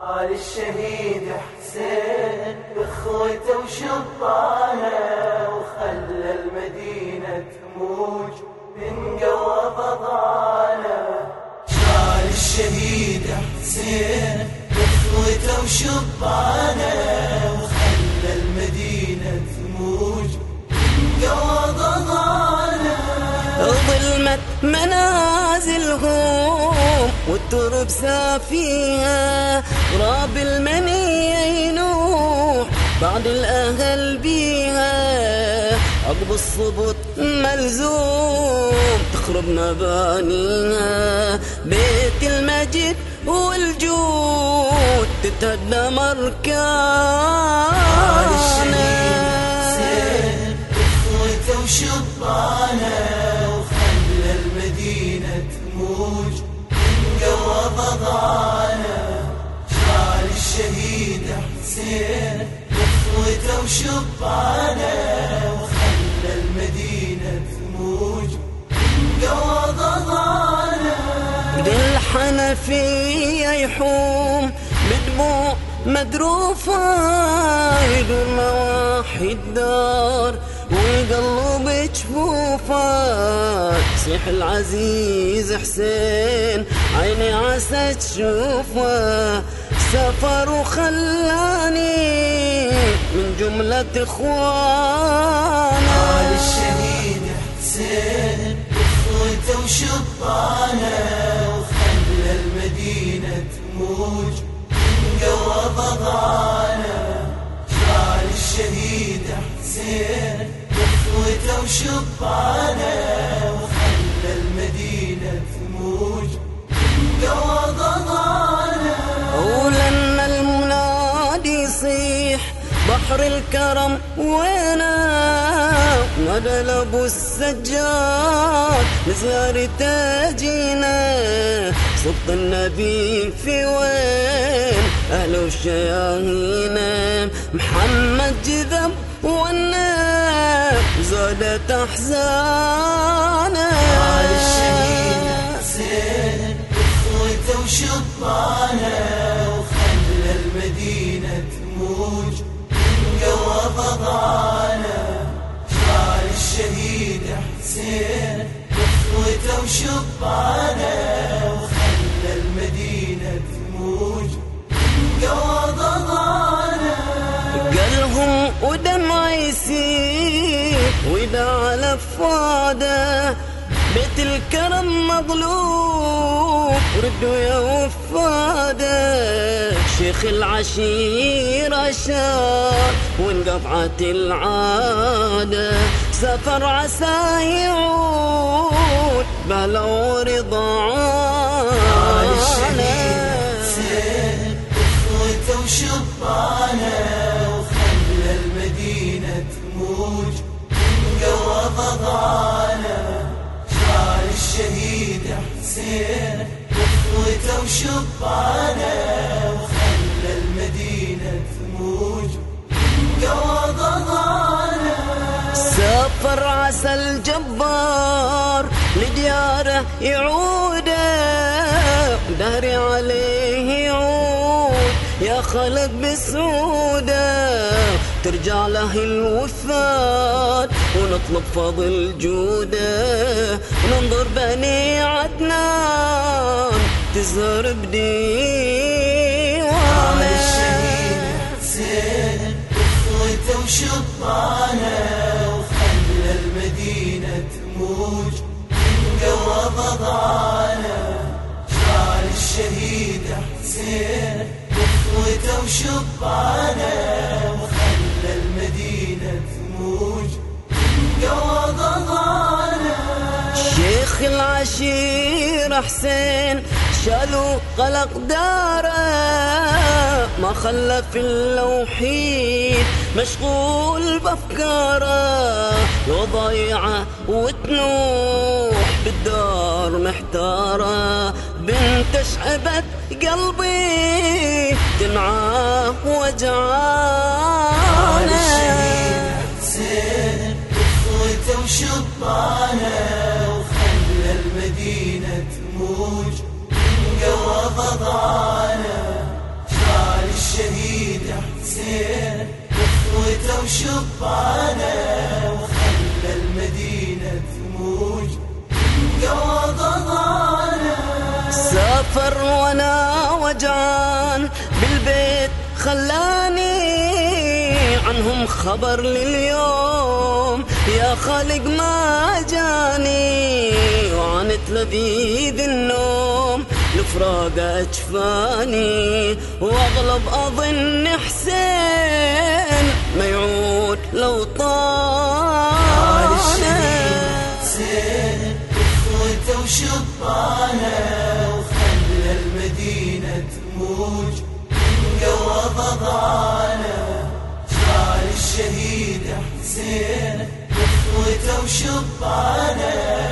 آل الشهيد حسين اخوته وشبانه وخلى المدينة تموج من قوى فضانه. شال الشهيد حسين اخوته وشبانه وخلى المدينة تموج من قوى فضانه. ظلمت منازلهم والترب سافيها. غراب المنية ينوح بعد الأهل بيها عقب الصبط ملزوم. تخرب مبانيها بيت المجد والجود تتهدم أركانها اخوته وشبانه بالحنفية يحوم بدموع مدروفة يدور نواحي الدار ويقلب جفوفه يصيح العزيز حسين عيني عسى تشوفه سفر وخلاني من جملة إخوانه. آل الشهيد حسين أخوته وشبانه. المدينة تموج من قوى فضانه شال الشهيد حسين اخوته وشبانه وخلى المدينة تموج من قوى فضانه ولما المنادي يصيح بحر الكرم وينا نادى لابو السجاد لزيارته جينا صدق النبي في وين؟ اهله وشياهينه محمد جذب والنب زادت احزانه آل الشهيد حسين اخوته وشبانة وخلى المدينة تموج. من قوى فضانه وشبانه وخلى المدينة تموج بيت الكرم مظلوم ردوا يا وفاده. شيخ العشيرة شار وانقطعت العادة. سفر عسى يعود آل الشهيد عانه حسين اخوته وشبانة وخلى المدينة تموج. من قوى فضانه شال الشهيد حسين. اخوته وشبانة وخلى المدينة تموج. من قوى فضانه سافر عسى الجبار لدياره يعود دهري عليه يعود يا خلق بسوده. ترجع له الوفات ونطلب فضل جوده. وننظر بني عدنان تزهر آل الشهيد بديوانه حسين شال الشهيد حسين وشبانة وخلى المدينة حسين شالوا قلق داره ما خلى في اللوحين مشغول بأفكاره. لو ضيعة وتنوح بالدار محتارة بنت شعبت قلبي دمعة وجعانة. حسين طفوته وشطانة وخلى المدينة تموج من قوى فضانة شال الشهيد حسين طفوته وشطانة سافر وأنا وجعان بالبيت خلاني عنهم خبر لليوم. يا خالق ما جاني وعانت لذيذ النوم. الفراق أجفاني وأغلب أظن حسين ما يعود لو طال الموج انقلب ضضعانا شعر الشهيد حسين اخوته وشبعانه